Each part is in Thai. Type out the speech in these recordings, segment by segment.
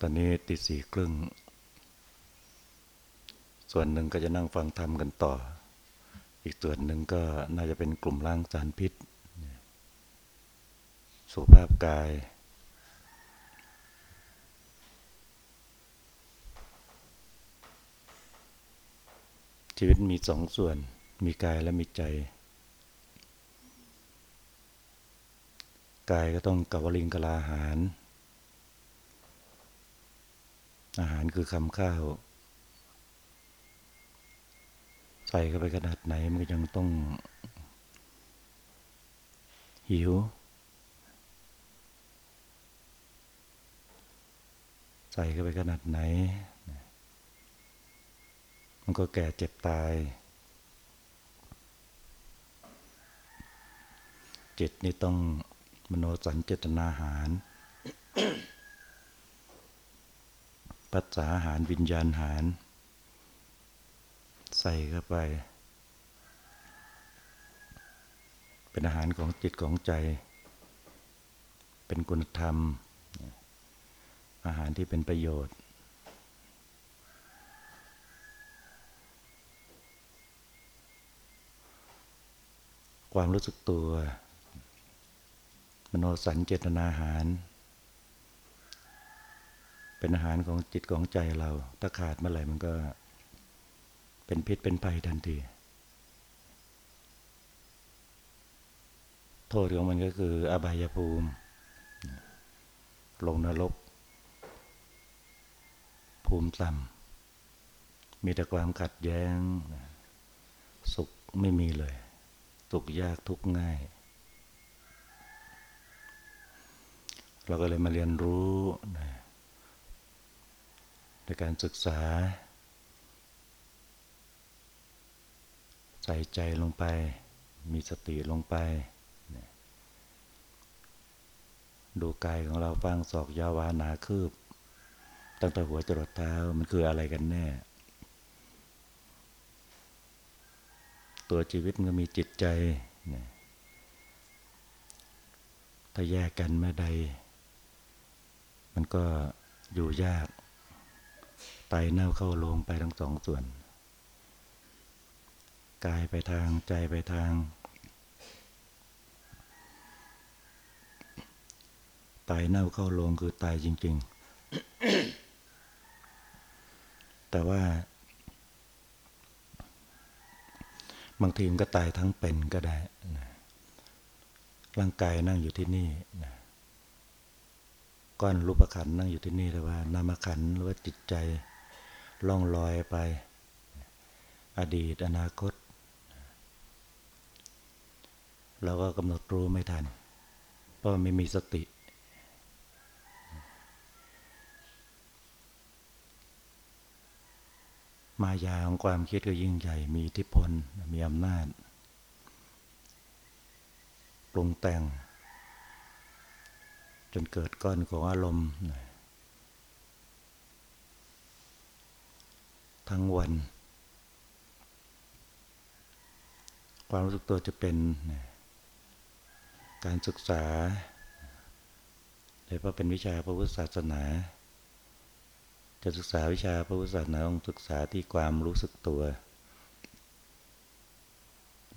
ตอนนี้ตีสี่ครึ่ง ส่วนหนึ่งก็จะนั่งฟังธรรมกันต่อ อีกส่วนหนึ่งก็น่าจะเป็นกลุ่มล้างสารพิษ สุขภาพกาย ชีวิตมีสองส่วน มีกายและมีใจ กายก็ต้องกับวลิงกลาอาหาร อาหารคือคำข้าว ใส่เข้าไปขนาดไหนมันก็ยังต้อง หิว ใส่เข้าไปขนาดไหน มันก็แก่เจ็บตาย จิตนี่ต้องมโนสัญเจตนาหาร ปัสสาหารวิญญาณหาร ใส่เข้าไป เป็นอาหารของจิตของใจ เป็นคุณธรรม อาหารที่เป็นประโยชน์ ความรู้สึกตัว มโนสัญเจตนาหาร เป็นอาหารของจิตของใจเรา ถ้าขาดเมื่อไหร่มันก็ เป็นพิษเป็นภัยทันที โทษของมันก็คือ อบายภูมิ ลงนรก ภูมิต่ำมีแต่ความขัดแย้ง สุขไม่มีเลย สุขยากทุกง่ายเราก็เลยมาเรียนรู้นะ ในการศึกษา ใส่ใจลงไป มีสติลงไป ดูกายของเราฟังศอกยาวานาคืบ ตั้งแต่หัวจรดเท้ามันคืออะไรกันแน่ ตัวชีวิตมันก็มีจิตใจ ถ้าแยกกันเมื่อใด มันก็อยู่ยาก เน่าเข้าลงไปทั้งสองส่วน กายไปทางใจไปทาง ตายเน่าเข้าลงคือตายจริง ๆ แต่ว่า บางทีมันก็ตายทั้งเป็นก็ได้นะร่างกายนั่งอยู่ที่นี่นะก้อนรูปขันนั่งอยู่ที่นี่แต่ว่านามขันหรือว่าจิตใจ ล่องลอยไป อดีตอนาคต เราก็กำหนดรู้ไม่ทัน เพราะไม่มีสติ มายาของความคิดก็ยิ่งใหญ่ มีอิทธิพล มีอำนาจ ปรุงแต่ง จนเกิดก้อนของอารมณ์ ทั้งวัน ความรู้สึกตัวจะเป็นการศึกษาโดยเฉพาะเป็นวิชาพระพุทธศาสนา จะศึกษาวิชาพระพุทธศาสนาต้องศึกษาที่ความรู้สึกตัว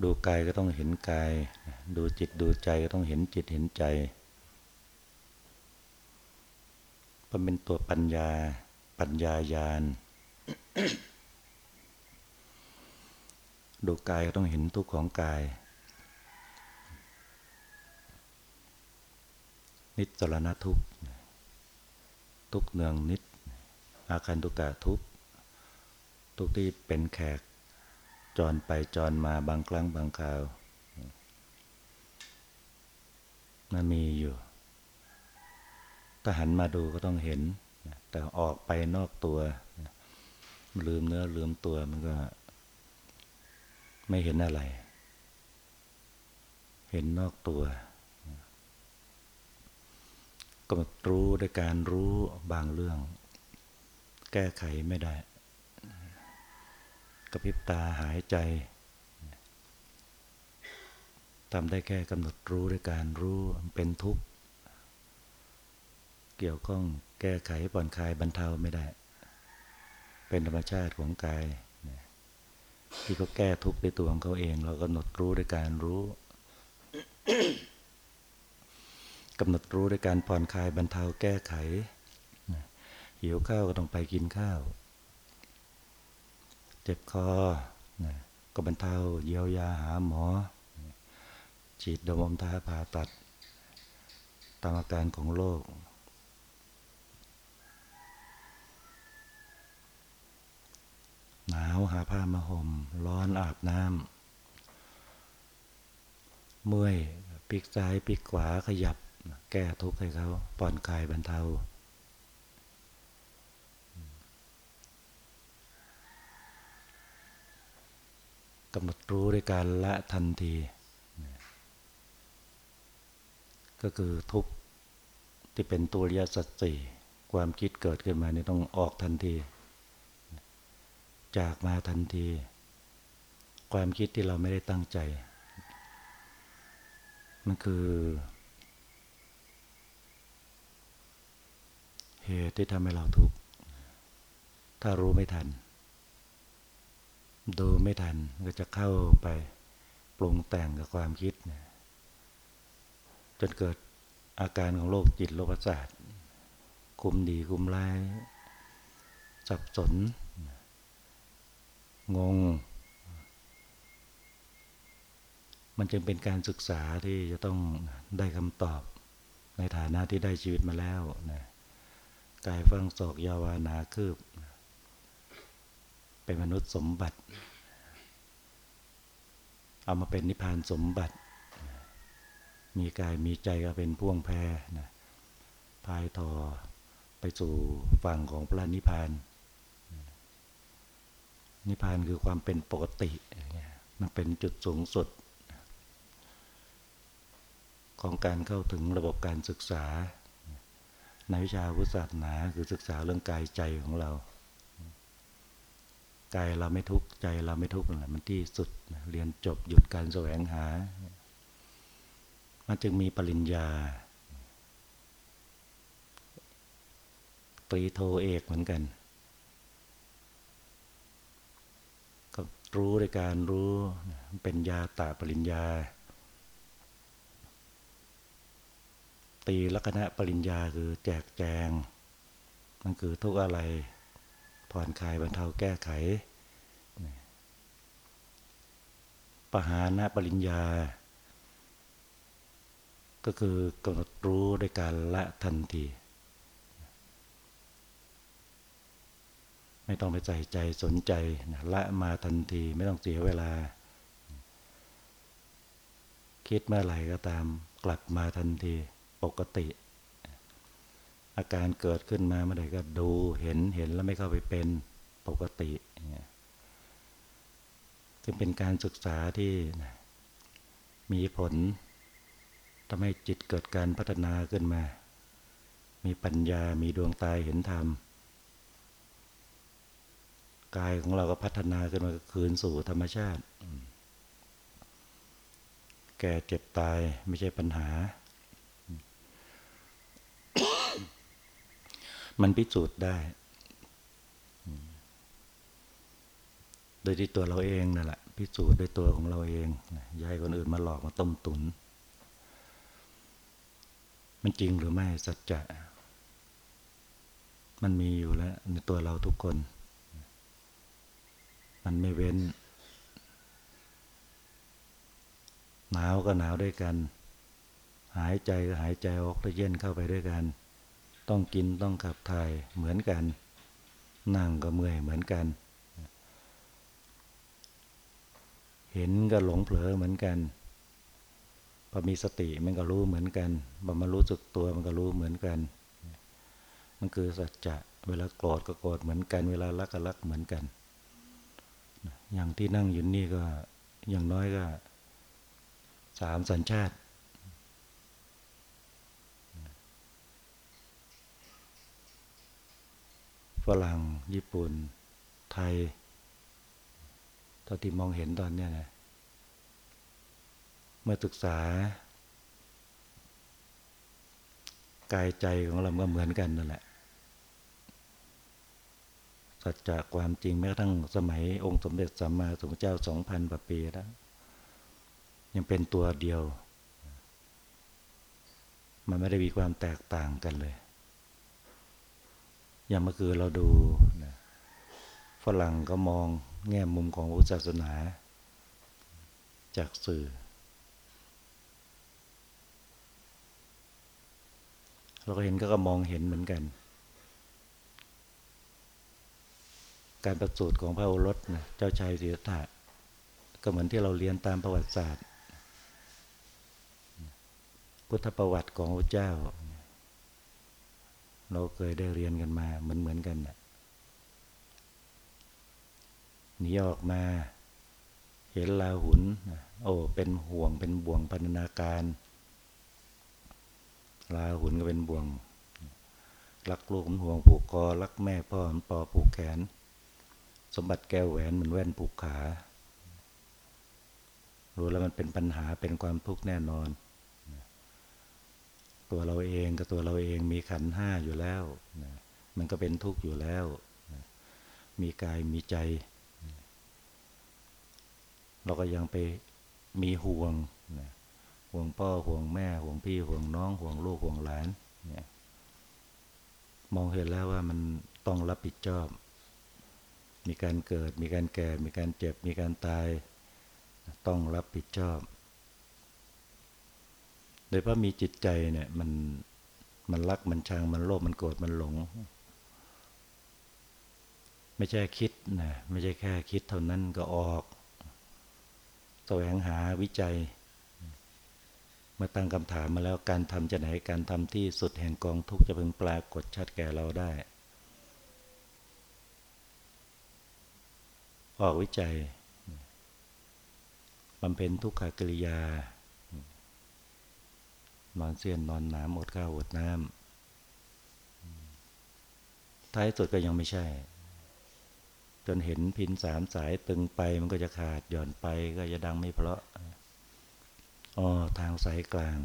ดูกายก็ต้องเห็นกาย ดูจิตดูใจก็ต้องเห็นจิตเห็นใจมันเป็นตัวปัญญาปัญญายาณ ดูกายก็ต้องเห็นทุกข์ของกาย นิจรณทุกข์ทุกเนืองนิด อาคันตุกะทุกทุกที่เป็นแขก จรไปจรมาบางครั้งบางคราวมันมีอยู่ ถ้าหันมาดูก็ต้องเห็น แต่ออกไปนอกตัว ลืมเนื้อลืมตัวมันก็ ไม่เห็นอะไร เห็นนอกตัวกำหนดรู้ด้วยการรู้บางเรื่อง แก้ไขไม่ได้ กระพริบตาหายใจทำได้แค่กำหนดรู้ด้วยการรู้เป็นทุกข์ เกี่ยวข้องแก้ไขผ่อนคลายบรรเทาไม่ได้ เป็นธรรมชาติของกายที่เขาแก้ทุกข์ในตัวของเขาเอง เราก็หนดรู้ด้วยการรู้กำหนดรู้ด้วยการผ่อนคลายบรรเทาแก้ไขหิวข้าวก็ต้องไปกินข้าว เจ็บคอก็บรรเทาเยียวยาหาหมอ ฉีดดมอมทาผ่าตัด ตามอาการของโรคหนาวหาผ้ามาหม่ม ร้อนอาบน้ำเมื่อยปีกซ้ายปีกขวาขยับ แก้ทุกข์ให้เขาผ่อนคลายบรรเทากำหนดรู้ด้วยการละทันที ก็คือทุกที่เป็นตัวริยสัจสี่ความคิดเกิดขึ้นมาเนี่ยต้องออกทันที จากมาทันที ความคิดที่เราไม่ได้ตั้งใจ มันคือ เหตุที่ทำให้เราทุกข์ถ้ารู้ไม่ทัน ดูไม่ทันก็จะเข้าไปปรุงแต่งกับความคิด จนเกิดอาการของโรคจิตโรคประสาทคุมดีคุมร้ายสับสน งง มันจึงเป็นการศึกษาที่จะต้องได้คำตอบในฐานะที่ได้ชีวิตมาแล้วนะกายฟังศอกยาวานาคืบ เป็นมนุษย์สมบัติ เอามาเป็นนิพพานสมบัติ มีกายมีใจก็เป็นพ่วงแพนะพายต่อไปสู่ฝั่งของพระนิพพาน นิพพานคือความเป็นปกติมันเป็นจุดสูงสุด ของการเข้าถึงระบบการศึกษา ในวิชาพุทธศาสนาคือศึกษาเรื่องกายใจของเรากายเราไม่ทุกข์ใจเราไม่ทุกข์นั่นแหละมันที่สุดเรียนจบหยุดการแสวงหา มันจึงมีปริญญาตรีโทเอกเหมือนกัน ก็ รู้ในการรู้เป็นยาตาปริญญา ตีลักษณะปริญญาคือแจกแจง มันคือทุกอะไรผ่อนคลายบรรเทาแก้ไข ปหานะปริญญา ก็คือกำหนดรู้ด้วยการละทันที ไม่ต้องไปใส่ใจสนใจละมาทันทีไม่ต้องเสียเวลา คิดเมื่อไหร่ก็ตามกลับมาทันทีปกติ อาการเกิดขึ้นมาเมื่อใดก็ดูเห็นเห็นแล้วไม่เข้าไปเป็นปกติจึงเป็นการศึกษาที่มีผลทำให้จิตเกิดการพัฒนาขึ้นมา มีปัญญามีดวงตาเห็นธรรม กายของเราก็พัฒนาขึ้นมาคืนสู่ธรรมชาติ แก่เจ็บตายไม่ใช่ปัญหา มันพิสูจน์ได้ โดยที่ตัวเราเองนั่นแหละพิสูจน์ด้วยตัวของเราเองย้ายคนอื่นมาหลอกมาต้มตุน มันจริงหรือไม่สัจจะ มันมีอยู่แล้วในตัวเราทุกคน มันไม่เว้น หนาวก็หนาวด้วยกัน หายใจก็หายใจออกซิเจนเข้าไปด้วยกัน ต้องกินต้องขับถ่ายเหมือนกัน นั่งก็เมื่อยเหมือนกัน เห็นก็หลงเผลอเหมือนกันพอมีสติมันก็รู้เหมือนกันพอมารู้สึกตัวมันก็รู้เหมือนกัน มันคือสัจจะ เวลาโกรธก็โกรธเหมือนกัน เวลารักก็รักเหมือนกัน อย่างที่นั่งอยู่นี่ก็อย่างน้อยก็สามสัญชาติ ฝรั่ง ญี่ปุ่น ไทยตอนที่มองเห็นตอนนี้นะเมื่อศึกษากายใจของเราก็เหมือนกันนั่นแหละ สัจจะความจริงแม้กระทั่งสมัยองค์สมเด็จสัมมาสัมพุทธเจ้าสองพันกว่าปีแล้ว ยังเป็นตัวเดียว มันไม่ได้มีความแตกต่างกันเลย อย่างเมื่อคืนเราดูฝรั่งก็มองแง่มุมของพุทธศาสนา จากสื่อ เราก็เห็นก็มองเห็นเหมือนกัน การประสูติของพระโอรสนะเจ้าชายสิทธัตถะก็เหมือนที่เราเรียนตามประวัติศาสตร์ พุทธประวัติของพระเจ้า เราเคยได้เรียนกันมาเหมือนเหมือนกันนะหนีออกมา เห็นลาหุน โอ้เป็นห่วงเป็นบ่วงพันนาการลาหุนก็เป็นบ่วงรักลูกมันห่วงผูกคอรักแม่พ่อมันปอผูกแขน สมบัติแก้วแหวนเหมือนแว่นผูกขา รู้แล้วมันเป็นปัญหาเป็นความทุกข์แน่นอน ตัวเราเองกับตัวเราเองมีขันห้าอยู่แล้ว มันก็เป็นทุกข์อยู่แล้ว มีกายมีใจ เราก็ยังไปมีห่วง ห่วงพ่อห่วงแม่ห่วงพี่ห่วงน้องห่วงลูกห่วงหลาน มองเห็นแล้วว่ามันต้องรับผิดชอบ มีการเกิด มีการแก่ มีการเจ็บ มีการตาย ต้องรับผิดชอบ โดยเพราะมีจิตใจเนี่ยมันมันรักมันชังมันโลภมันโกรธมันหลง ไม่ใช่คิดนะไม่ใช่แค่คิดเท่านั้นก็ออกแสวงหาวิจัยมาตั้งคำถามมาแล้วการทำจะไหนการทำที่สุดแห่งกองทุกจะพึงปรากฏชัดแก่เราได้ ออกวิจัยบำเพ็ญทุกขกิริยา นอนเสี้ยนนอนน้ำอดข้าวอดน้ำท้ายสุดก็ยังไม่ใช่ จนเห็นพินสามสายตึงไปมันก็จะขาดหย่อนไปก็จะดังไม่เพราะอ๋อทางสายกลาง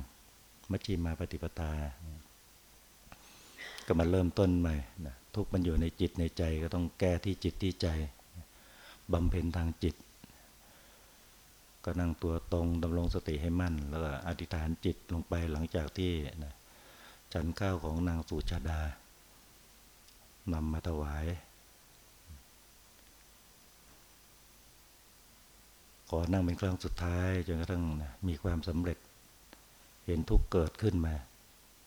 มัชฌิมาปฏิปตา ก็มาเริ่มต้นใหม่นะทุกมันอยู่ในจิตในใจก็ต้องแก้ที่จิตที่ใจ บำเพ็ญทางจิต ก็นั่งตัวตรงดำรงสติให้มั่น แล้วก็อธิษฐานจิตลงไปหลังจากที่นะฉันข้าวของนางสุชาดานำมาถวาย ขอนั่งเป็นครั้งสุดท้ายจนกระทั่งมีความสำเร็จ เห็นทุกเกิดขึ้นมา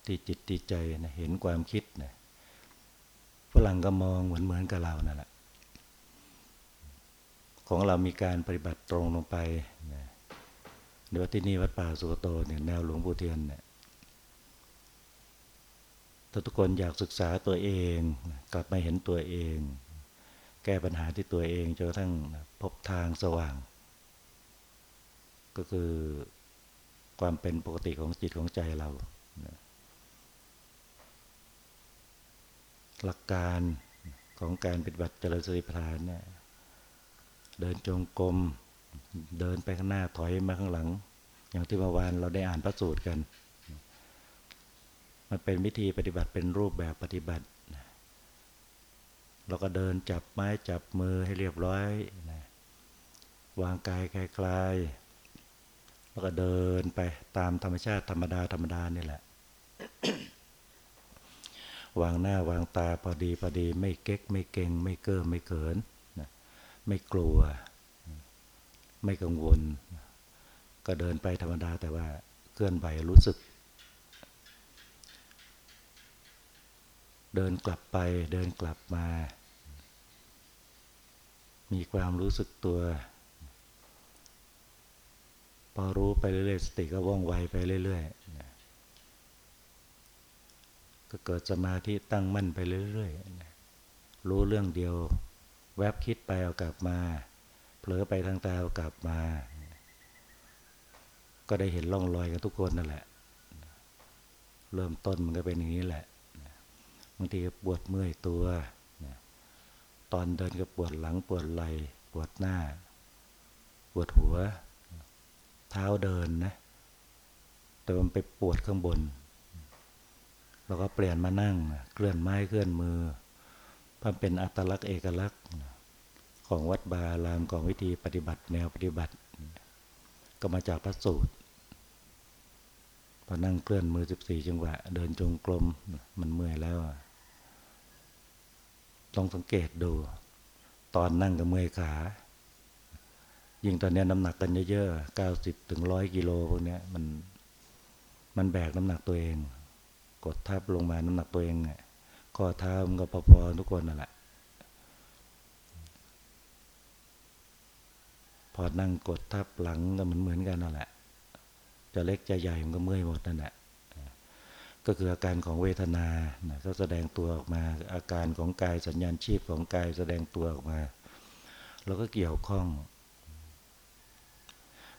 ที่จิตที่ใจนะเห็นความคิดนะฝรั่งก็มองเหมือนเหมือนกับเรานั่นแหละ ของเรามีการปฏิบัติตรงลงไปนะเดี๋ยวที่นี่วัดป่าสุโตเนี่ยแนวหลวงปู่เทียนเนี่ยถ้าทุกคนอยากศึกษาตัวเอง กลับมาเห็นตัวเอง แก้ปัญหาที่ตัวเองจนกระทั่งพบทางสว่าง ก็คือความเป็นปกติของจิตของใจเรา หลักการของการปฏิบัติเจริญสติปัฏฐานเนี่ย เดินจงกรมเดินไปข้างหน้าถอยมาข้างหลัง อย่างที่เมื่อวานเราได้อ่านพระสูตรกัน มันเป็นวิธีปฏิบัติเป็นรูปแบบปฏิบัติเราก็เดินจับไม้จับมือให้เรียบร้อยวางกายคลายแล้วก็เดินไปตามธรรมชาติธรรมดาธรรมดานี่แหละ วางหน้าวางตาพอดีพอดีไม่เก๊กไม่เก่งไม่เก้อไม่เขิน ไม่กลัว ไม่กังวล ก็เดินไปธรรมดาแต่ว่าเคลื่อนไหวรู้สึก เดินกลับไปเดินกลับมา มีความรู้สึกตัว พอรู้ไปเรื่อยๆสติก็ว่องไวไปเรื่อยๆก็เกิดสมาธิตั้งมั่นไปเรื่อยๆรู้เรื่องเดียว แวบคิดไปเอากลับมา เผลอไปทางตาเอากลับมา ก็ได้เห็นร่องรอยกันทุกคนนั่นแหละ เริ่มต้นมันก็เป็นอย่างนี้แหละบางทีก็ปวดเมื่อยตัว ตอนเดินก็ปวดหลังปวดไหล่ปวดหน้า ปวดหัว เท้าเดินนะ แต่มันไปปวดข้างบน เราก็เปลี่ยนมานั่ง เคลื่อนไม้เคลื่อนมือ เพื่อเป็นอัตลักษณ์เอกลักษณ์ของวัดบาลามของวิธีปฏิบัติแนวปฏิบัติ ก็มาจากพระสูตรพอนั่งเคลื่อนมือ 14 จังหวะ เดินจงกรมมันเมื่อยแล้วต้องสังเกตดู ตอนนั่งกับเมื่อยขา ยิ่งตอนนี้น้ำหนักกันเยอะๆเก้าสิบถึงร้อยกิโลพวกนี้มันมันแบกน้ำหนักตัวเอง กดทับลงมาน้ำหนักตัวเอง ข้อเท้ามันก็พอๆทุกคนนั่นแหละ พอนั่งกดทับหลังก็เหมือนเหมือนกันนั่นแหละ จะเล็กจะใหญ่มันก็เมื่อยหมดนั่นแหละ ก็คืออาการของเวทนาก็แสดงตัวออกมา อาการของกายสัญญาณชีพของกายแสดงตัวออกมา เราก็เกี่ยวข้อง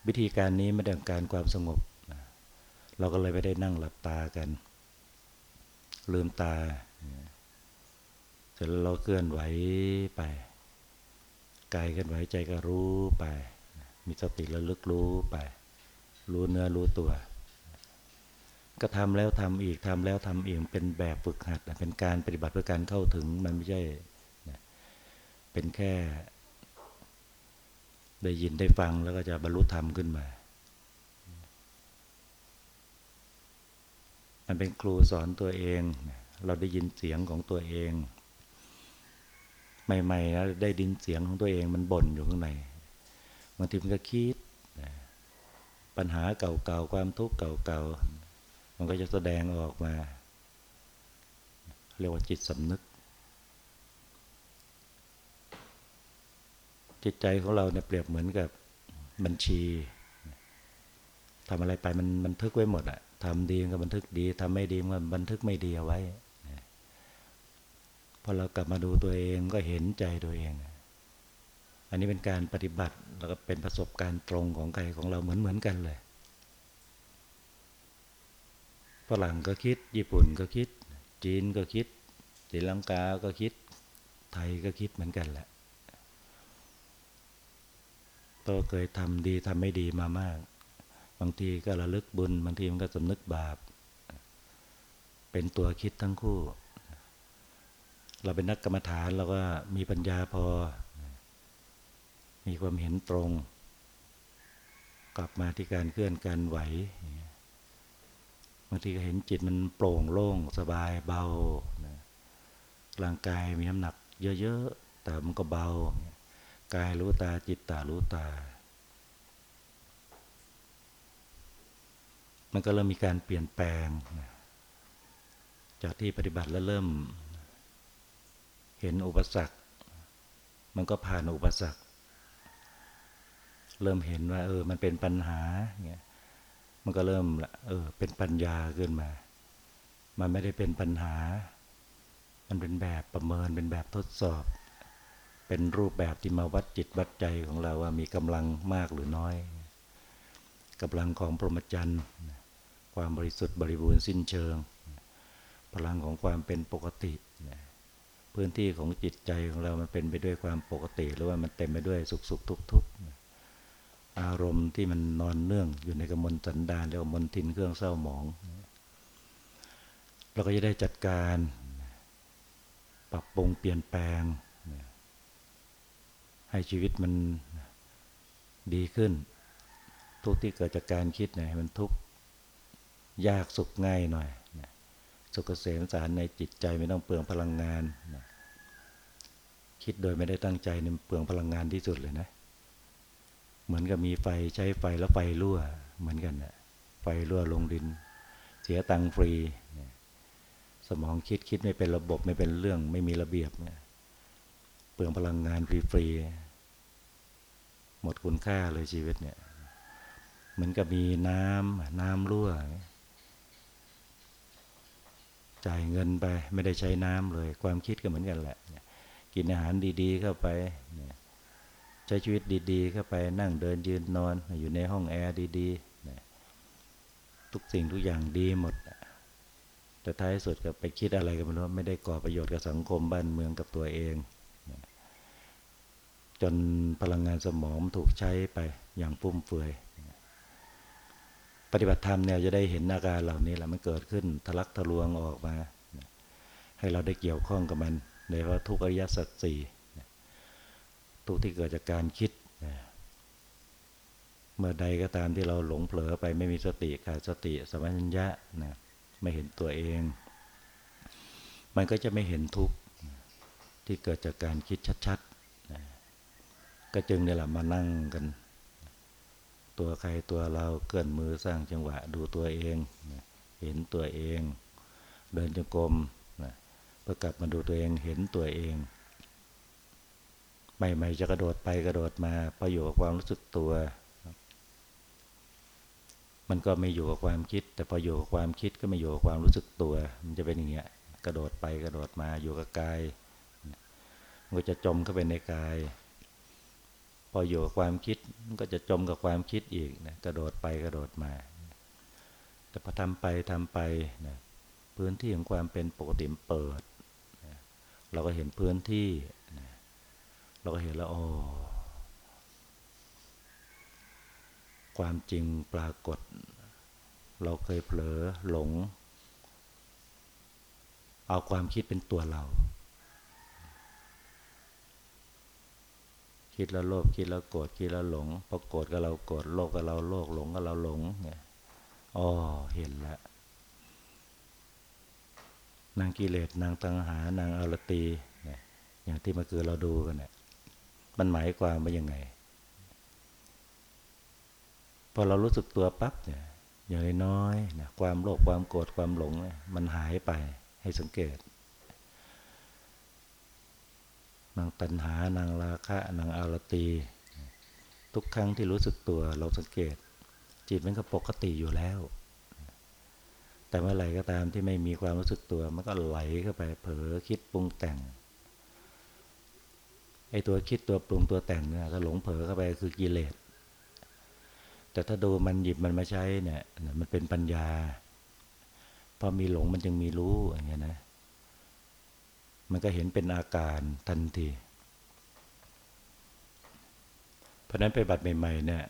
วิธีการนี้ไม่ได้การความสงบ เราก็เลยไม่ได้นั่งหลับตากันลืมตา เสร็จแล้วเราเคลื่อนไหวไปกายเคลื่อนไหวใจก็รู้ไป มีสติระลึกรู้ไป รู้เนื้อรู้ตัว ก็ทำแล้วทำอีกทำแล้วทำอีกเป็นแบบฝึกหัดเป็นการปฏิบัติเพื่อการเข้าถึงมันไม่ใช่เป็นแค่ ได้ยินได้ฟังแล้วก็จะบรรลุธรรมขึ้นมามันเป็นครูสอนตัวเอง เราได้ยินเสียงของตัวเอง ใหม่ๆนะได้ดินเสียงของตัวเองมันบ่นอยู่ข้างในบางทีมันก็คิดปัญหาเก่าๆความทุกข์เก่าๆมันก็จะแสดงออกมา เรียกว่าจิตสำนึก จิตใจของเราเนี่ยเปรียบเหมือนกับบัญชีทำอะไรไปมันบันทึกไว้หมดอะทำดีก็บันทึกดีทำไม่ดีก็บันทึกไม่ดีเอาไว้ อเรากลับมาดูตัวเองก็เห็นใจตัวเอง อันนี้เป็นการปฏิบัติแล้วก็เป็นประสบการณ์ตรงของใครของเราเหมือนเหมือนกันเลยฝรั่งก็คิด ญี่ปุ่นก็คิด จีนก็คิดศรีลังกาก็คิด ไทยก็คิดเหมือนกันแหละตัวเคยทำดีทำไม่ดีมามาก บางทีก็ระลึกบุญ บางทีมันก็สำนึกบาป เป็นตัวคิดทั้งคู่ เราเป็นนักกรรมฐานเราก็มีปัญญาพอ มีความเห็นตรง กลับมาที่การเคลื่อนการไหวบางทีก็เห็นจิตมันโปร่งโล่งสบายเบาร่างกายมีน้ำหนักเยอะๆ แต่มันก็เบา กายรู้ตาจิตตารู้ตา มันก็เริ่มมีการเปลี่ยนแปลง จากที่ปฏิบัติแล้วเริ่ม เห็นอุปสรรค มันก็ผ่านอุปสรรค เริ่มเห็นว่า เออ มันเป็นปัญหาเงี้ยมันก็เริ่มละเออ เป็นปัญญาขึ้นมา มันไม่ได้เป็นปัญหา มันเป็นแบบประเมินเป็นแบบทดสอบ เป็นรูปแบบที่มาวัดจิตวัดใจของเราว่ามีกำลังมากหรือน้อยกำลังของพรหมจรรย์ความบริสุทธิ์บริบูรณ์สิ้นเชิง พลังของความเป็นปกติ พื้นที่ของจิตใจของเรามันเป็นไปด้วยความปกติ หรือว่ามันเต็มไปด้วยสุขสุขทุกทุกอารมณ์ที่มันนอนเนื่องอยู่ในกมลสันดานเรียกว่ามลทินเครื่องเศร้าหมอง เราก็จะได้จัดการ ปรับปรุงเปลี่ยนแปลง ให้ชีวิตมันดีขึ้น ทุกที่เกิดจากการคิดเนี่ยมันทุกยากสุขง่ายหน่อย สุขเกษมสารในจิตใจไม่ต้องเปลืองพลังงานนะคิดโดยไม่ได้ตั้งใจเนี่ยเปลืองพลังงานที่สุดเลยนะ เหมือนกับมีไฟใช้ไฟแล้วไฟรั่ว เหมือนกันนะไฟรั่วลงดิน เสียตังฟรี สมองคิดคิดไม่เป็นระบบไม่เป็นเรื่องไม่มีระเบียบเนี่ยเปลืองพลังงานฟรีๆหมดคุณค่าเลยชีวิตเนี่ย เหมือนกับมีน้ำน้ำรั่ว จ่ายเงินไปไม่ได้ใช้น้ำเลย ความคิดก็เหมือนกันแหละ กินอาหารดีๆเข้าไป ใช้ชีวิตดีๆเข้าไปนั่งเดินยืนนอน อยู่ในห้องแอร์ดีๆทุกสิ่งทุกอย่างดีหมด แต่ท้ายสุดก็ไปคิดอะไรกันไม่รู้ไม่ได้ก่อประโยชน์กับสังคมบ้านเมืองกับตัวเอง จนพลังงานสมองถูกใช้ไปอย่างฟุ่มเฟือย ปฏิบัติธรรมเนี่ยจะได้เห็นอาการเหล่านี้แหละมันเกิดขึ้นทะลักทะลวงออกมา ให้เราได้เกี่ยวข้องกับมันในว่าทุกอริยสัจสี่ทุกที่เกิดจากการคิด เมื่อใดก็ตามที่เราหลงเผลอไปไม่มีสติขาดสติสมัญญะนะไม่เห็นตัวเอง มันก็จะไม่เห็นทุกข์ที่เกิดจากการคิดชัดๆก็จึงเนี่ยแหละมานั่งกัน ตัวใครตัวเราเกินมือสร้างจังหวะดูตัวเองเห็นตัวเอง เดินจงกรมนะเพื่อกลับมาดูตัวเองเห็นตัวเองใหม่ๆจะกระโดดไปกระโดดมาประโยชน์ความรู้สึกตัว มันก็ไม่อยู่กับความคิด แต่พออยู่กับความคิดก็ไม่อยู่กับความรู้สึกตัว มันจะเป็นอย่างเงี้ยกระโดดไปกระโดดมาอยู่กับกายมันก็จะจมเข้าไปในกาย พออยู่กับความคิดมันก็จะจมกับความคิดอีกนะกระโดดไปกระโดดมา แต่พอทำไปทำไปนะพื้นที่ของความเป็นปกติเปิดเราก็เห็นพื้นที่เราก็เห็นแล้วโอ๋อความจริงปรากฏ เราเคยเผลอหลง เอาความคิดเป็นตัวเรา คิดแล้วโลภคิดแล้วโกรธคิดแล้วหลงพอโกรธก็เราโกรธโลภก็เราโลภหลงก็เราหลงเนี่ยอ๋อเห็นแล้วนางกิเลสนางตังหานางอารตีเนี่ยอย่างที่เมื่อคืนเราดูกันเนี่ยมันหมายความว่ายังไง พอเรารู้สึกตัวปั๊บเนี่ยอย่างน้อยนะความโลภความโกรธความหลง มันหายไปให้สังเกต นางตัณหานางราคะนางอารตี ทุกครั้งที่รู้สึกตัวเราสังเกต จิตมันก็ปกติอยู่แล้ว แต่เมื่อไหร่ก็ตามที่ไม่มีความรู้สึกตัว มันก็ไหลเข้าไปเผลอคิดปรุงแต่งไอ้ตัวคิดตัวปรุงตัวแต่งเนี่ยถ้าหลงเผลอเข้าไปคือกิเลสแต่ถ้าดูมันหยิบมันมาใช้เนี่ยมันเป็นปัญญาพอมีหลงมันจึงมีรู้อย่างเงี้ยนะ มันก็เห็นเป็นอาการทันที เพราะนั้นไปบัตรใหม่ๆเนี่ย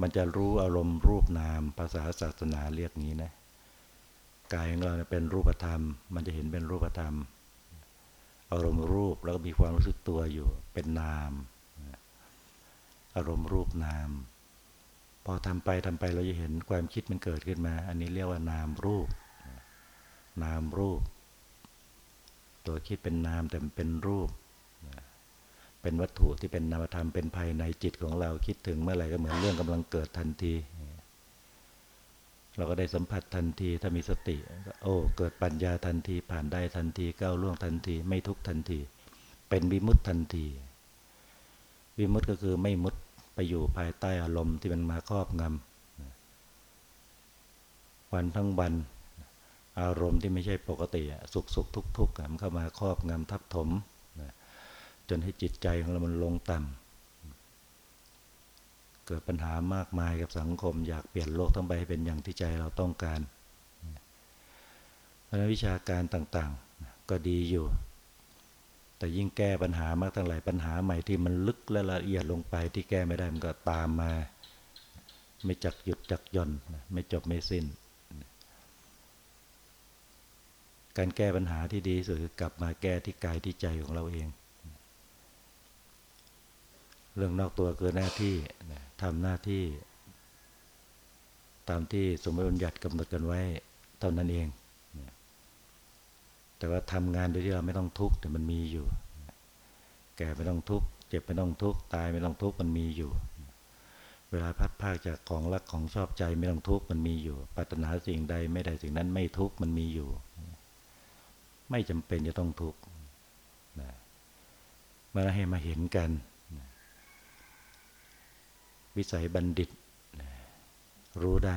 มันจะรู้อารมณ์รูปนามภาษาศาสนาเรียกงี้นะ กายของเราเป็นรูปธรรม มันจะเห็นเป็นรูปธรรม อารมณ์รูปแล้วก็มีความรู้สึกตัวอยู่ เป็นนาม อารมณ์รูปนาม พอทำไปทำไปเราจะเห็นความคิดมันเกิดขึ้นมา อันนี้เรียกว่านามรูป นามรูป ตัวคิดเป็นนามแต่เป็นรูป เป็นวัตถุที่เป็นนามธรรมเป็นภายในจิตของเราคิดถึงเมื่อไหร่ก็เหมือนเรื่องกำลังเกิดทันที เราก็ได้สัมผัสทันทีถ้ามีสติ โอ้เกิดปัญญาทันทีผ่านได้ทันทีก้าวล่วงทันที ไม่ทุกทันที เป็นวิมุตทันที วิมุตก็คือไม่มุดไปอยู่ภายใต้อารมณ์ที่มันมาครอบงำวันทั้งวัน อารมณ์ที่ไม่ใช่ปกติสุขสุขทุกทุกมันเข้ามาครอบงำทับถมจนให้จิตใจของเรามันลงต่ำเกิดปัญหามากมายกับสังคม อยากเปลี่ยนโลกทั้งใบให้เป็นอย่างที่ใจเราต้องการเพราะวิชาการต่างๆ ก็ดีอยู่ แต่ยิ่งแก้ปัญหามากทั้งหลายปัญหาใหม่ที่มันลึกและละเอียดลงไปที่แก้ไม่ได้มันก็ตามมา ไม่จักหยุดจักย่อนไม่จบไม่สิ้น การแก้ปัญหาที่ดีสุดคือกลับมาแก้ที่กายที่ใจของเราเอง เรื่องนอกตัวคือหน้าที่ทำหน้าที่ ตามที่สมมติบัญญัติกำหนดกันไว้เท่านั้นเอง แต่ว่าทำงานโดยที่เราไม่ต้องทุกข์แต่มันมีอยู่ แก่ไม่ต้องทุกข์เจ็บไม่ต้องทุกข์ตายไม่ต้องทุกข์มันมีอยู่ เวลาพัดภาคจากของรักของชอบใจไม่ต้องทุกข์มันมีอยู่ปรารถนาสิ่งใดไม่ได้สิ่งนั้นไม่ทุกข์มันมีอยู่ ไม่จำเป็นจะต้องทุกข์มาให้มาเห็นกันวิสัยบัณฑิตรู้ได้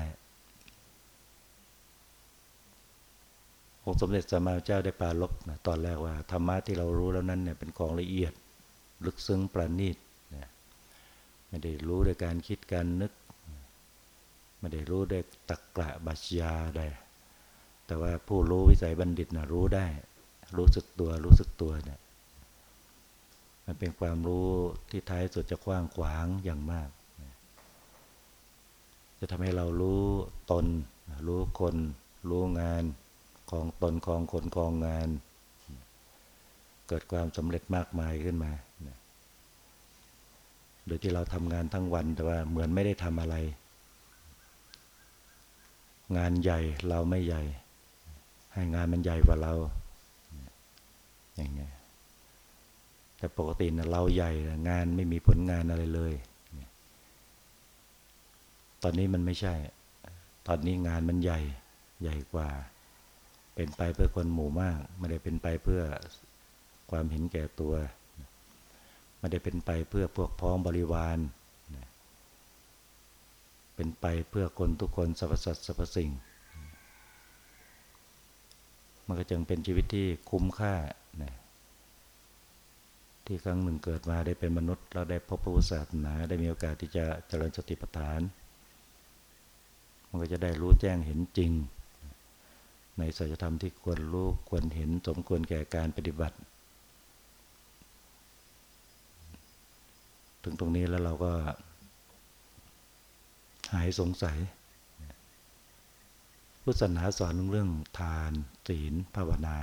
องค์สมเด็จสัมมาเจ้าได้ปาลบนะตอนแรกว่าธรรมะที่เรารู้แล้วนั้นเนี่ยเป็นของละเอียด ลึกซึ้งประณีตนะไม่ได้รู้ด้วยการคิดการนึก ไม่ได้รู้ด้วยตักกะบัชยาได้ แต่ว่าผู้รู้วิสัยบัณฑิตนะรู้ได้ รู้สึกตัว รู้สึกตัวเนี่ยมันเป็นความรู้ที่ท้ายสุดจะกว้างขวางอย่างมาก จะทำให้เรารู้ตน รู้คน รู้งาน ของตนของคนกองงาน เกิดความสำเร็จมากมายขึ้นมาโดยที่เราทำงานทั้งวันแต่ว่าเหมือนไม่ได้ทำอะไร งานใหญ่เราไม่ใหญ่ งานมันใหญ่กว่าเรา อย่างเงี้ยแต่ปกตินะเราใหญ่งานไม่มีผลงานอะไรเลย ตอนนี้มันไม่ใช่ ตอนนี้งานมันใหญ่ใหญ่กว่า เป็นไปเพื่อคนหมู่มาก ไม่ได้เป็นไปเพื่อความเห็นแก่ตัว ไม่ได้เป็นไปเพื่อพวกพ้องบริวารเป็นไปเพื่อคนทุกคนสรรพสัตว์สรรพสิ่ง มันก็จึงเป็นชีวิตที่คุ้มค่านะที่ครั้งหนึ่งเกิดมาได้เป็นมนุษย์ เราได้พบพระพุทธศาสนาได้มีโอกาสที่จะเจริญสติปัฏฐาน มันก็จะได้รู้แจ้งเห็นจริง ในสัจธรรมที่ควรรู้ควรเห็นสมควรแก่การปฏิบัติ ถึงตรงนี้แล้วเราก็หายสงสัย พุทธศาสนาสอนเรื่องทานศีลภาวนา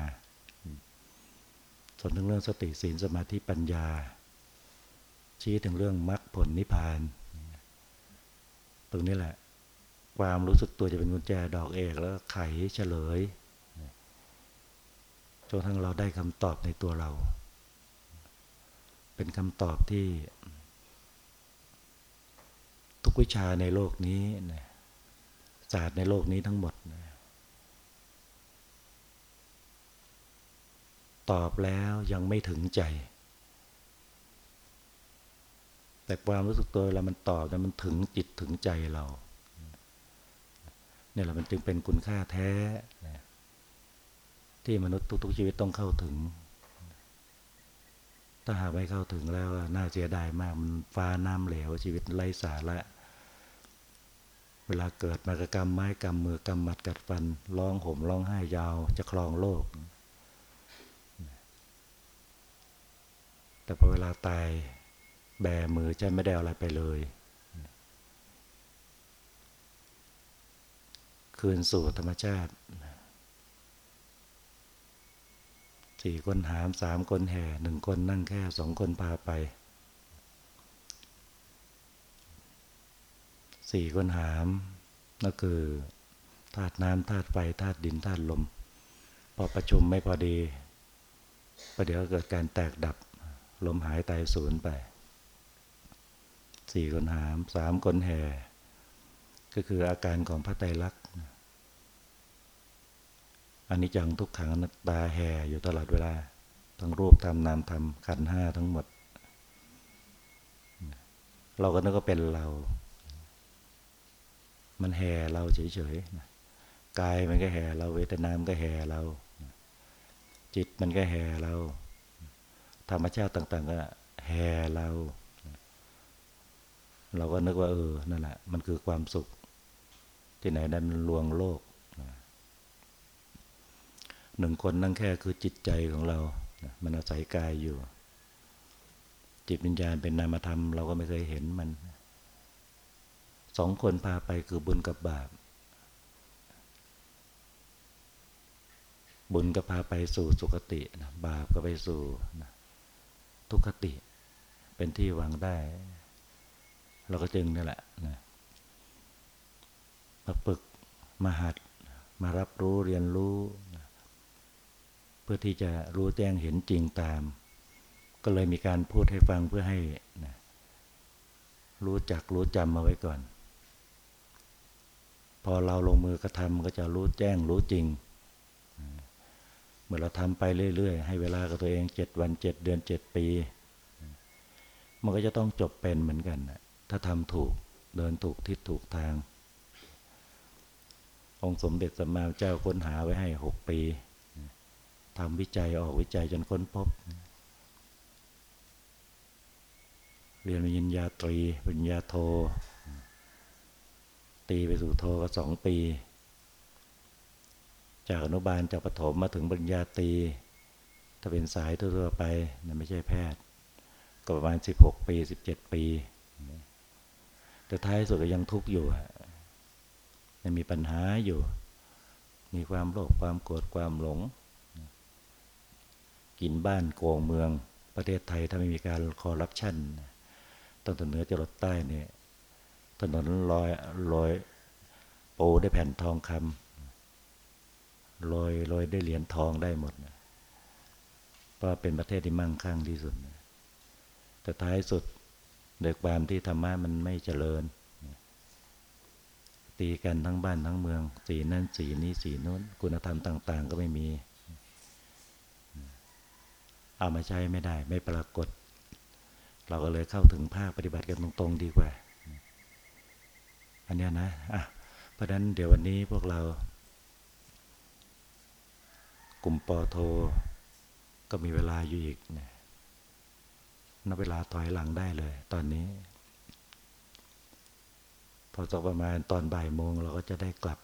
สอนถึงเรื่องสติศีลสมาธิปัญญา ชี้ถึงเรื่องมรรคผลนิพพาน ตรงนี้แหละ ความรู้สึกตัวจะเป็นกุญแจดอกเอกแล้วไขเฉลยจนทั้งเราได้คำตอบในตัวเรา เป็นคำตอบที่ ทุกวิชาในโลกนี้ ศาสตร์ในโลกนี้ทั้งหมดนะตอบแล้วยังไม่ถึงใจ แต่ความรู้สึกตัวเรามันตอบแล้วมันถึงจิตถึงใจเราเนี่ยแหละมันจึงเป็นคุณค่าแท้ ที่มนุษย์ทุกๆชีวิตต้องเข้าถึง ถ้าหากไม่เข้าถึงแล้วน่าเสียดายมากมันฟ้าน้ำเหลวชีวิตไร้สาระ เวลาเกิดมากระกรรมไม้กรรมมือกรรมมัดกัดฟันร้องห่มร้องไห้ยาวจะครองโลก แต่พอเวลาตายแบมือจะไม่ได้อะไรไปเลย คืนสู่ธรรมชาติสี่คนหามสามคนแห่หนึ่งคนนั่งแค่สองคนพาไป สี่คนหามก็คือธาตุน้ำธาตุไฟธาตุดินธาตุลม พอประชุมไม่พอดีประเดี๋ยวเกิดการแตกดับ ลมหายตายสูญไปสี่คนหามสามคนแห่ ก็คืออาการของพระไตรลักษณ์อันนี้จังทุกขังนัตตาแห่อยู่ตลอดเวลา ทั้งรูปธรรมนามธรรมขันห้าทั้งหมด เราก็นึกว่าเป็นเรา มันแห่เราเฉยๆกายมันก็แห่เราเวทนามก็แห่เรา จิตมันก็แห่เรา ธรรมชาติต่าง ๆ ก็แห่เรา เราก็นึกว่าเออนั่นแหละมันคือความสุข ที่ไหนได้มันลวงโลกหนึ่งคนนั่งแค่คือจิตใจของเรา มันอาศัยกายอยู่ จิตวิญญาณเป็นนามธรรม เราก็ไม่เคยเห็นมัน สองคนพาไปคือบุญกับบาป บุญก็พาไปสู่สุคติบาปก็ไปสู่นะทุกขติ เป็นที่หวังได้ เราก็จึงนี่แหละนะมาฝึกมาหัดมารับรู้เรียนรู้เพื่อที่จะรู้แจ้งเห็นจริงตาม ก็เลยมีการพูดให้ฟังเพื่อให้นะรู้จักรู้จำมาไว้ก่อน พอเราลงมือกระทำก็จะรู้แจ้งรู้จริง เมื่อเราทำไปเรื่อย ๆ ให้เวลากับตัวเองเจ็ดวันเจ็ดเดือนเจ็ดปี มันก็จะต้องจบเป็นเหมือนกัน ถ้าทำถูกเดินถูกทิศถูกทาง องค์สมเด็จสัมมาเจ้าค้นหาไว้ให้หกปีทำวิจัยออกวิจัยจนค้นพบ เรียนวิญญาตรีปริญญาโท ตีไปสู่โทก็สองปี จากอนุบาลจากปฐมมาถึงปริญญาตรีถ้าเป็นสายทั่วไปนั่นไม่ใช่แพทย์ ก็ประมาณ 16 ปี 17 ปี แต่ท้ายสุดก็ยังทุกข์อยู่ยังมีปัญหาอยู่ มีความโลภความโกรธความหลง กินบ้านโกงเมืองประเทศไทยถ้าไม่มีการคอร์รัปชันตั้งแต่เหนือจรดใต้เนี่ย ถนนลอยลอยปูได้แผ่นทองคำลอยลอยได้เหรียญทองได้หมดเพราะเป็นประเทศที่มั่งคั่งที่สุดแต่ท้ายสุดโดยความที่ธรรมะมันไม่เจริญ ตีกันทั้งบ้านทั้งเมือง สีนั้นสีนี้สีนู้น คุณธรรมต่าง ๆ ก็ไม่มี เอามาใช้ไม่ได้ ไม่ปรากฏ เราก็เลยเข้าถึงภาคปฏิบัติกันตรงๆดีกว่า นนี้นะอะเพราะนั้นเดี๋ยววันนี้พวกเรา กลุ่มปอโท ก็มีเวลาอยู่อีกนะนับเวลาถอยหลังได้เลย ตอนนี้ พอสักประมาณตอนบ่ายโมงเราก็จะได้กลับ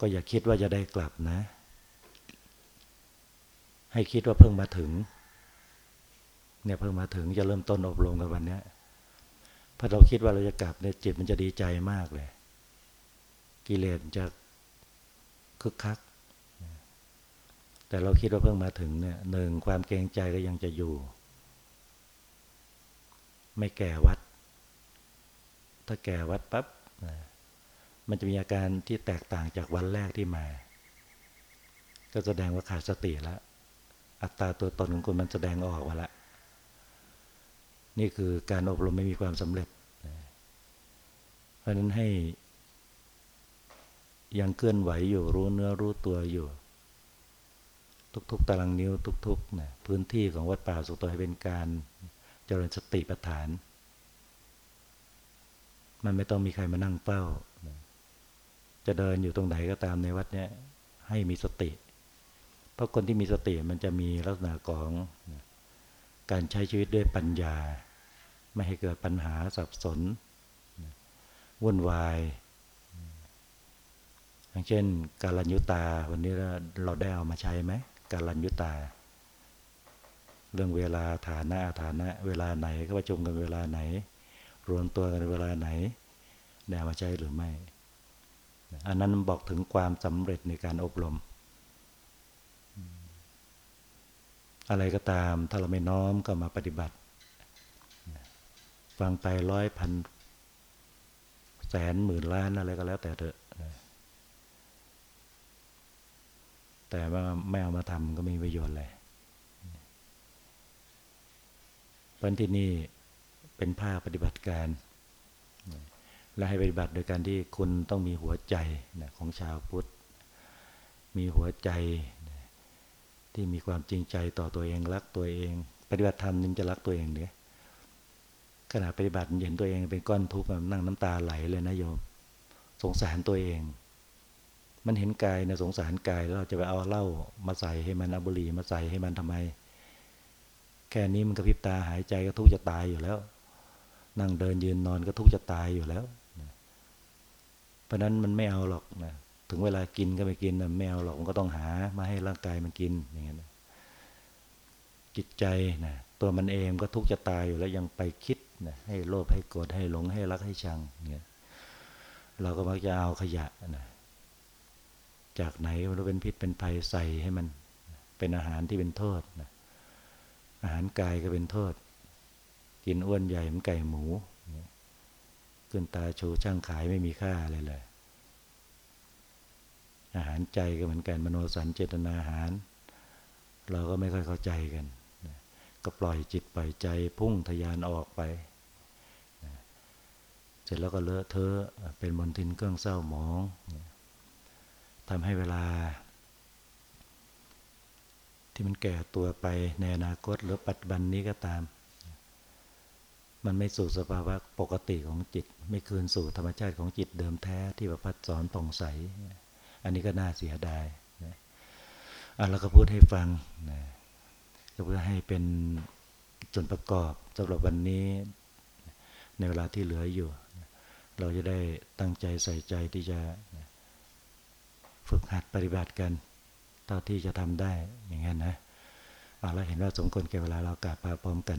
ก็อย่าคิดว่าจะได้กลับนะ ให้คิดว่าเพิ่งมาถึงเนี่ยเพิ่งมาถึงจะเริ่มต้นอบรมกันวันนี้ พอเราคิดว่าเราจะกลับเนี่ยจิตมันจะดีใจมากเลย กิเลสจะคึกคัก แต่เราคิดว่าเพิ่งมาถึงเนี่ยหนึ่งความเกรงใจก็ยังจะอยู่ ไม่แก่วัด ถ้าแก่วัดปั๊บมันจะมีอาการที่แตกต่างจากวันแรกที่มา ก็แสดงว่าขาดสติแล้ว อัตราตัวตนของคุณมันแสดงออกมาละ นี่คือการอบรมไม่มีความสำเร็จ เพราะนั้นให้ยังเคลื่อนไหวอยู่รู้เนื้อรู้ตัวอยู่ ทุกๆตารางนิ้วทุกๆนะพื้นที่ของวัดป่าสุโตให้เป็นการเจริญสติปัฏฐาน มันไม่ต้องมีใครมานั่งเฝ้า จะเดินอยู่ตรงไหนก็ตามในวัดเนี้ยให้มีสติ เพราะคนที่มีสติมันจะมีลักษณะของ การใช้ชีวิตด้วยปัญญา ไม่ให้เกิดปัญหาสับสนวุ่นวายอย่างเช่น การัญยุตา วันนี้เราได้เอามาใช้ไหมการัญยุตา เรื่องเวลาฐานะฐานะ เวลาไหนก็ประชุมกันเวลาไหน รวมตัวกันเวลาไหนแนวมาใช้หรือไม่ อันนั้นบอกถึงความสำเร็จในการอบรม อะไรก็ตาม ถ้าเราไม่น้อมก็มาปฏิบัติ ฟังไปร้อยพันแสนหมื่นล้านอะไรก็แล้วแต่เถอะแต่ว่าไม่เอามาทำก็ไม่มีประโยชน์เลยพราะที่นี่เป็นภาคปฏิบัติการ และให้ปฏิบัติโดยการที่คุณต้องมีหัวใจของชาวพุทธ มีหัวใจ ที่มีความจริงใจต่อตัวเองรักตัวเอง ปฏิบัติธรรมนึงจะรักตัวเองเนี่ยขณะปฏิบัติเห็นตัวเองเป็นก้อนทุกข์นั่งน้ำตาไหลเลยนะโยม สงสารตัวเอง มันเห็นกายนะสงสารกายแล้วเราจะไปเอาเหล้ามาใส่ให้มันอบุรีมาใส่ให้มันทำไม แค่นี้มันกระพริบตาหายใจก็ทุกข์จะตายอยู่แล้ว นั่งเดินยืนนอนก็ทุกข์จะตายอยู่แล้ว เพราะนั้นมันไม่เอาหรอกนะ ถึงเวลากินก็ไม่กินนะไม่เอาหรอกมันก็ต้องหามาให้ร่างกายมันกินอย่างเงี้ยจิตใจนะตัวมันเองก็ทุกข์จะตายอยู่แล้วยังไปคิดนะให้โลภให้โกรธให้หลงให้รักให้ชังเงี้ยเราก็มักจะเอาขยะนะจากไหนมันเป็นพิษเป็นภัยใส่ให้มัน เป็นอาหารที่เป็นโทษนะอาหารกายก็เป็นโทษ กินอ้วนใหญ่เหมือนไก่หมู ขึ้นตาชูช่างขายไม่มีค่าอะไรเลย อาหารใจก็เหมือนกันมโนสันเจตนาอาหาร เราก็ไม่ค่อยเข้าใจกัน ก็ปล่อยจิตปล่อยใจพุ่งทยานออกไป เสร็จแล้วก็เลอะเทอะเป็นมลทินเครื่องเศร้าหมองทำให้เวลา ที่มันแก่ตัวไปในอนาคตหรือปัจจุบันนี้ก็ตาม มันไม่สู่สภาวะปกติของจิต ไม่คืนสู่ธรรมชาติของจิตเดิมแท้ที่ประพัดสอนตรงใส อันนี้ก็น่าเสียดายนะเราก็พูดให้ฟังนะเพื่อให้เป็นส่วนประกอบสำหรับวันนี้ในเวลาที่เหลืออยู่ เราจะได้ตั้งใจใส่ใจที่จะฝึกหัดปฏิบัติกัน เท่าที่จะทำได้อย่างนั้นนะเราเห็นว่าสมควรแก่เวลาเรากราบพาพร้อมกัน